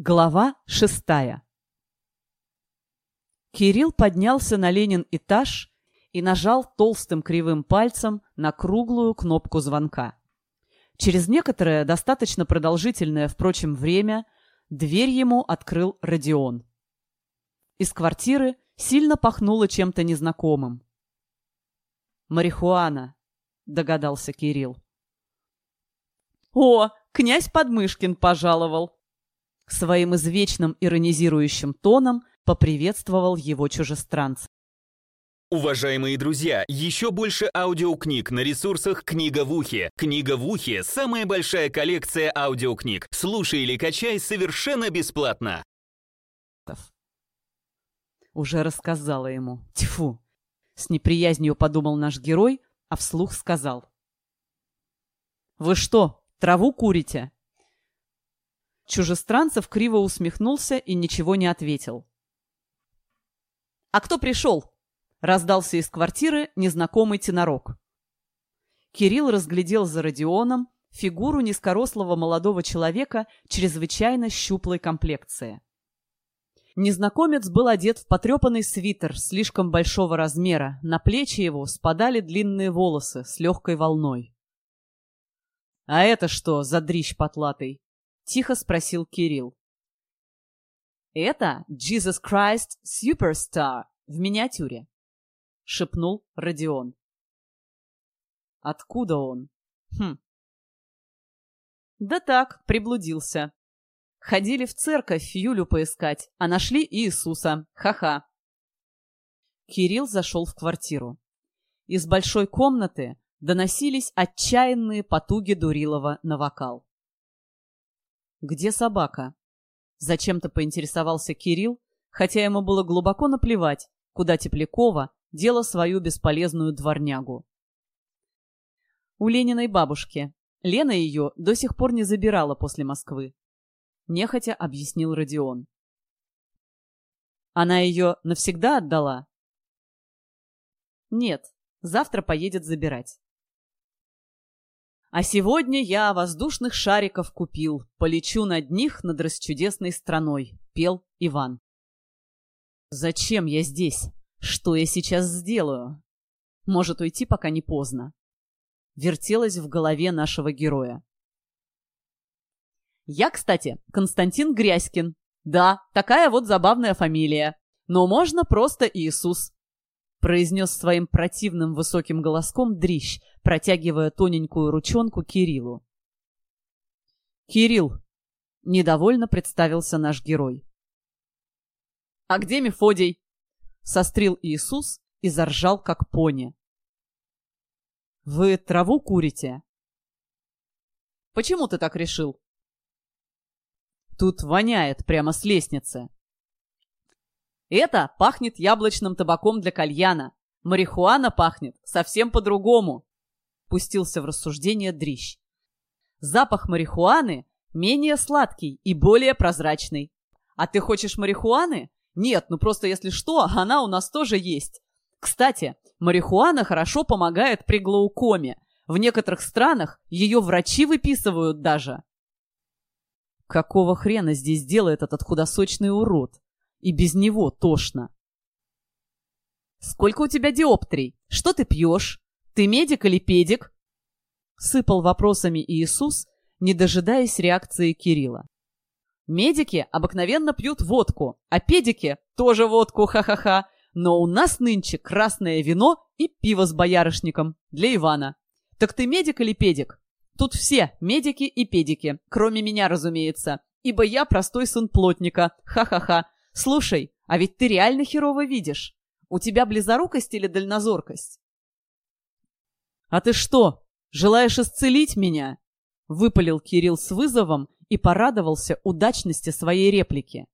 Глава шестая Кирилл поднялся на Ленин этаж и нажал толстым кривым пальцем на круглую кнопку звонка. Через некоторое, достаточно продолжительное, впрочем, время, дверь ему открыл Родион. Из квартиры сильно пахнуло чем-то незнакомым. «Марихуана», — догадался Кирилл. «О, князь Подмышкин пожаловал!» Своим извечным иронизирующим тоном поприветствовал его чужестранца. Уважаемые друзья, еще больше аудиокниг на ресурсах «Книга в ухе». «Книга в ухе» — самая большая коллекция аудиокниг. Слушай или качай совершенно бесплатно. Уже рассказала ему. Тьфу! С неприязнью подумал наш герой, а вслух сказал. «Вы что, траву курите?» Чужестранцев криво усмехнулся и ничего не ответил. «А кто пришел?» — раздался из квартиры незнакомый тенорок. Кирилл разглядел за Родионом фигуру низкорослого молодого человека чрезвычайно щуплой комплекции. Незнакомец был одет в потрепанный свитер слишком большого размера, на плечи его спадали длинные волосы с легкой волной. «А это что за дрищ потлатый?» Тихо спросил Кирилл. «Это Jesus Christ Superstar в миниатюре», — шепнул Родион. «Откуда он?» «Хм». «Да так, приблудился. Ходили в церковь Юлю поискать, а нашли Иисуса. Ха-ха». Кирилл зашел в квартиру. Из большой комнаты доносились отчаянные потуги Дурилова на вокал. «Где собака?» Зачем-то поинтересовался Кирилл, хотя ему было глубоко наплевать, куда Теплякова дела свою бесполезную дворнягу. У Лениной бабушки. Лена ее до сих пор не забирала после Москвы. Нехотя объяснил Родион. Она ее навсегда отдала? Нет, завтра поедет забирать. А сегодня я воздушных шариков купил, полечу над них над расчудесной страной, пел Иван. Зачем я здесь? Что я сейчас сделаю? Может уйти, пока не поздно. Вертелось в голове нашего героя. Я, кстати, Константин Грязькин. Да, такая вот забавная фамилия. Но можно просто Иисус. Произнес своим противным высоким голоском дрищ, протягивая тоненькую ручонку Кириллу. «Кирилл!» — недовольно представился наш герой. «А где Мефодий?» — сострил Иисус и заржал, как пони. «Вы траву курите?» «Почему ты так решил?» «Тут воняет прямо с лестницы». «Это пахнет яблочным табаком для кальяна. Марихуана пахнет совсем по-другому», пустился в рассуждение дрищ. Запах марихуаны менее сладкий и более прозрачный. А ты хочешь марихуаны? Нет, ну просто если что, она у нас тоже есть. Кстати, марихуана хорошо помогает при глаукоме. В некоторых странах ее врачи выписывают даже. Какого хрена здесь делает этот худосочный урод? И без него тошно. Сколько у тебя диоптрий? Что ты пьешь? «Ты медик или педик?» Сыпал вопросами Иисус, не дожидаясь реакции Кирилла. «Медики обыкновенно пьют водку, а педики тоже водку, ха-ха-ха, но у нас нынче красное вино и пиво с боярышником для Ивана. Так ты медик или педик?» Тут все медики и педики, кроме меня, разумеется, ибо я простой сын плотника, ха-ха-ха. Слушай, а ведь ты реально херово видишь. У тебя близорукость или дальнозоркость? «А ты что, желаешь исцелить меня?» — выпалил Кирилл с вызовом и порадовался удачности своей реплики.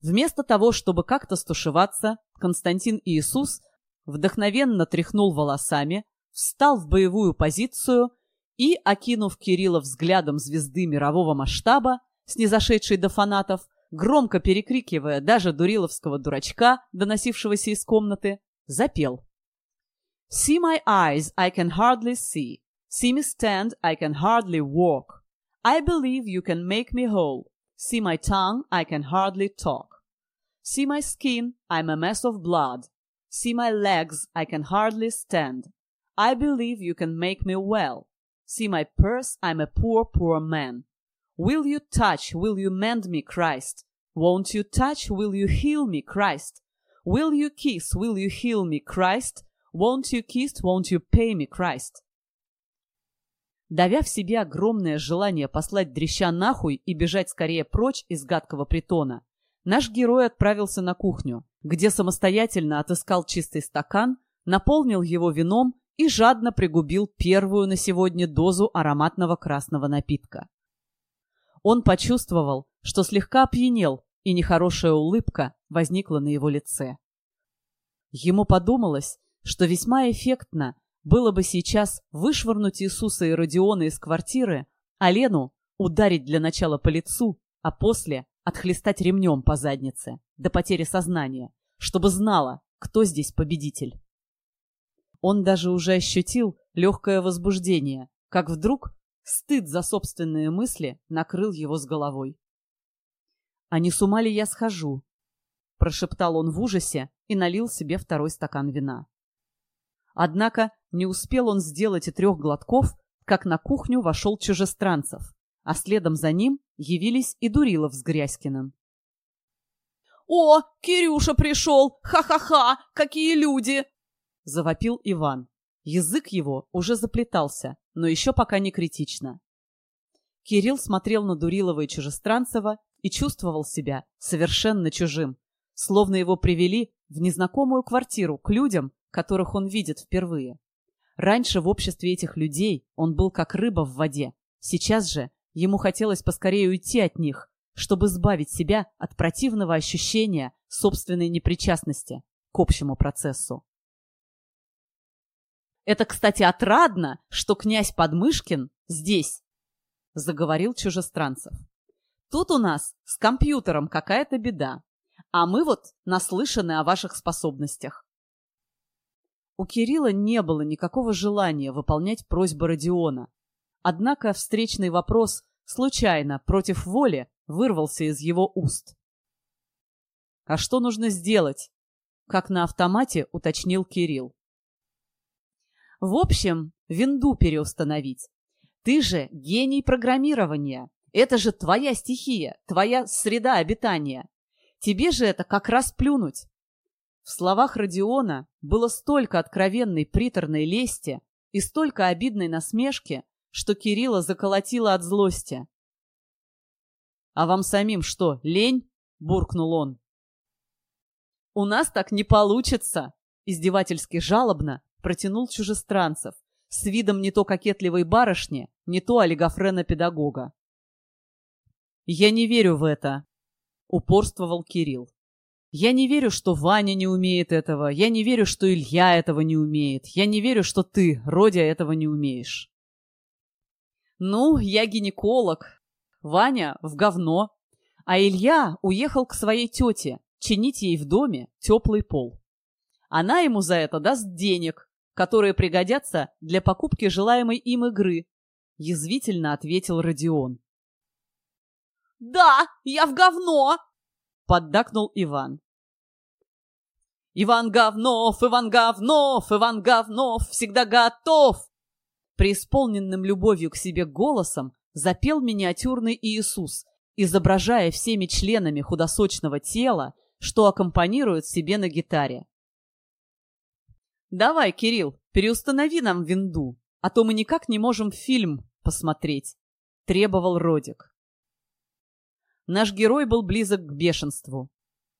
Вместо того, чтобы как-то стушеваться, Константин Иисус вдохновенно тряхнул волосами, встал в боевую позицию и, окинув Кирилла взглядом звезды мирового масштаба, снизошедшей до фанатов, громко перекрикивая даже дуриловского дурачка, доносившегося из комнаты, запел. See my eyes, I can hardly see. See me stand, I can hardly walk. I believe you can make me whole. See my tongue, I can hardly talk. See my skin, I'm a mess of blood. See my legs, I can hardly stand. I believe you can make me well. See my purse, I'm a poor, poor man. Will you touch, will you mend me, Christ? Won't you touch, will you heal me, Christ? Will you kiss, will you heal me, Christ? Won't you kiss, won't you pay me, Christ? Давя в себе огромное желание послать дрища нахуй и бежать скорее прочь из гадкого притона, наш герой отправился на кухню, где самостоятельно отыскал чистый стакан, наполнил его вином и жадно пригубил первую на сегодня дозу ароматного красного напитка. Он почувствовал, что слегка опьянел, и нехорошая улыбка возникла на его лице. Ему подумалось, что весьма эффектно было бы сейчас вышвырнуть Иисуса и Родиона из квартиры, а Лену ударить для начала по лицу, а после отхлестать ремнем по заднице до потери сознания, чтобы знала, кто здесь победитель. Он даже уже ощутил легкое возбуждение, как вдруг стыд за собственные мысли накрыл его с головой. «А не с ума ли я схожу?» — прошептал он в ужасе и налил себе второй стакан вина. Однако не успел он сделать и трех глотков, как на кухню вошел чужестранцев, а следом за ним явились и Дурилов с Грязькиным. «О, Кирюша пришел! Ха-ха-ха! Какие люди!» — завопил Иван. Язык его уже заплетался, но еще пока не критично. Кирилл смотрел на Дурилова и Чужестранцева и чувствовал себя совершенно чужим, словно его привели в незнакомую квартиру к людям, которых он видит впервые. Раньше в обществе этих людей он был как рыба в воде. Сейчас же ему хотелось поскорее уйти от них, чтобы избавить себя от противного ощущения собственной непричастности к общему процессу. «Это, кстати, отрадно, что князь Подмышкин здесь», — заговорил чужестранцев. «Тут у нас с компьютером какая-то беда, а мы вот наслышаны о ваших способностях. У Кирилла не было никакого желания выполнять просьбы Родиона. Однако встречный вопрос случайно, против воли, вырвался из его уст. «А что нужно сделать?» — как на автомате уточнил Кирилл. «В общем, винду переустановить. Ты же гений программирования. Это же твоя стихия, твоя среда обитания. Тебе же это как раз плюнуть. В словах Родиона было столько откровенной приторной лести и столько обидной насмешки, что Кирилла заколотила от злости. «А вам самим что, лень?» — буркнул он. «У нас так не получится!» — издевательски жалобно протянул чужестранцев с видом не то кокетливой барышни, не то олигофрена-педагога. «Я не верю в это», — упорствовал Кирилл. Я не верю, что Ваня не умеет этого. Я не верю, что Илья этого не умеет. Я не верю, что ты, Родя, этого не умеешь. Ну, я гинеколог. Ваня в говно. А Илья уехал к своей тете чинить ей в доме теплый пол. Она ему за это даст денег, которые пригодятся для покупки желаемой им игры, язвительно ответил Родион. «Да, я в говно!» — поддакнул Иван. Иван Говнов, Иван Говнов, Иван Говнов всегда готов!» Преисполненным любовью к себе голосом запел миниатюрный Иисус, изображая всеми членами худосочного тела, что аккомпанирует себе на гитаре. «Давай, Кирилл, переустанови нам винду, а то мы никак не можем фильм посмотреть», — требовал Родик. Наш герой был близок к бешенству.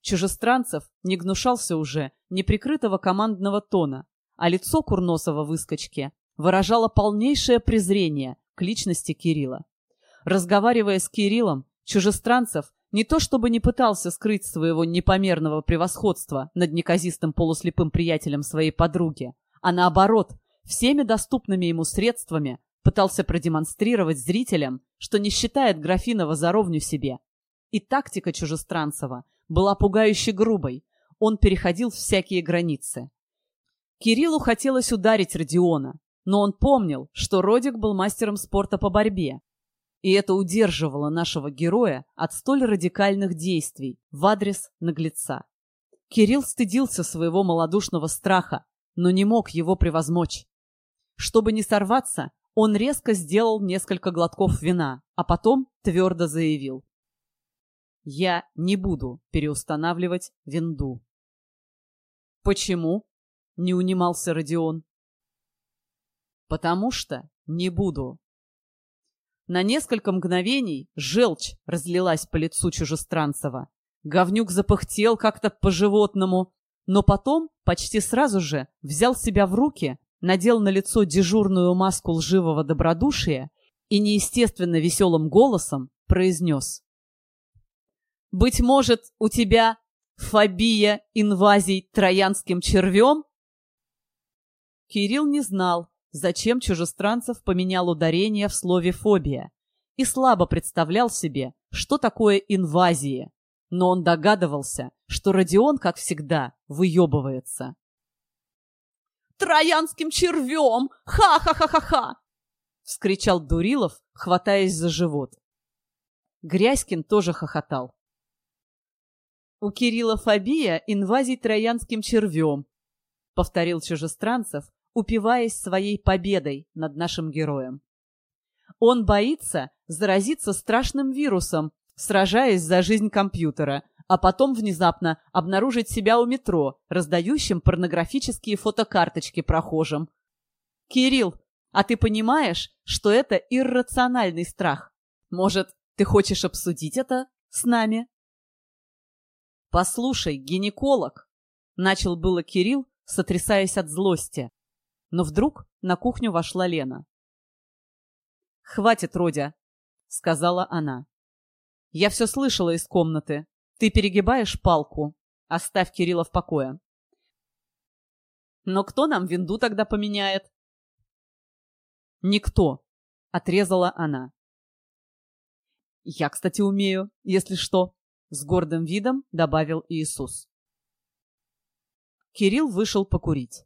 Чужестранцев не гнушался уже неприкрытого командного тона, а лицо курносого выскочки выражало полнейшее презрение к личности Кирилла. Разговаривая с Кириллом, Чужестранцев не то чтобы не пытался скрыть своего непомерного превосходства над неказистым полуслепым приятелем своей подруги, а наоборот, всеми доступными ему средствами пытался продемонстрировать зрителям, что не считает Графинова за ровню себе. И тактика Чужестранцева была пугающе грубой. Он переходил всякие границы. Кириллу хотелось ударить Родиона, но он помнил, что Родик был мастером спорта по борьбе. И это удерживало нашего героя от столь радикальных действий в адрес наглеца. Кирилл стыдился своего малодушного страха, но не мог его превозмочь. Чтобы не сорваться, он резко сделал несколько глотков вина, а потом твердо заявил. «Я не буду переустанавливать винду». «Почему?» — не унимался Родион. «Потому что не буду». На несколько мгновений желчь разлилась по лицу Чужестранцева. Говнюк запыхтел как-то по-животному, но потом, почти сразу же, взял себя в руки, надел на лицо дежурную маску лживого добродушия и неестественно веселым голосом произнес. «Быть может, у тебя фобия инвазий троянским червем?» Кирилл не знал, зачем чужестранцев поменял ударение в слове «фобия» и слабо представлял себе, что такое инвазия, но он догадывался, что Родион, как всегда, выебывается. «Троянским червем! Ха-ха-ха-ха-ха!» — вскричал Дурилов, хватаясь за живот. Грязькин тоже хохотал. «У Кирилла фобия инвазий троянским червем», — повторил чужестранцев, упиваясь своей победой над нашим героем. Он боится заразиться страшным вирусом, сражаясь за жизнь компьютера, а потом внезапно обнаружить себя у метро, раздающим порнографические фотокарточки прохожим. «Кирилл, а ты понимаешь, что это иррациональный страх? Может, ты хочешь обсудить это с нами?» «Послушай, гинеколог!» — начал было Кирилл, сотрясаясь от злости. Но вдруг на кухню вошла Лена. «Хватит, Родя!» — сказала она. «Я все слышала из комнаты. Ты перегибаешь палку. Оставь Кирилла в покое». «Но кто нам винду тогда поменяет?» «Никто», — отрезала она. «Я, кстати, умею, если что», — с гордым видом добавил Иисус. Кирилл вышел покурить.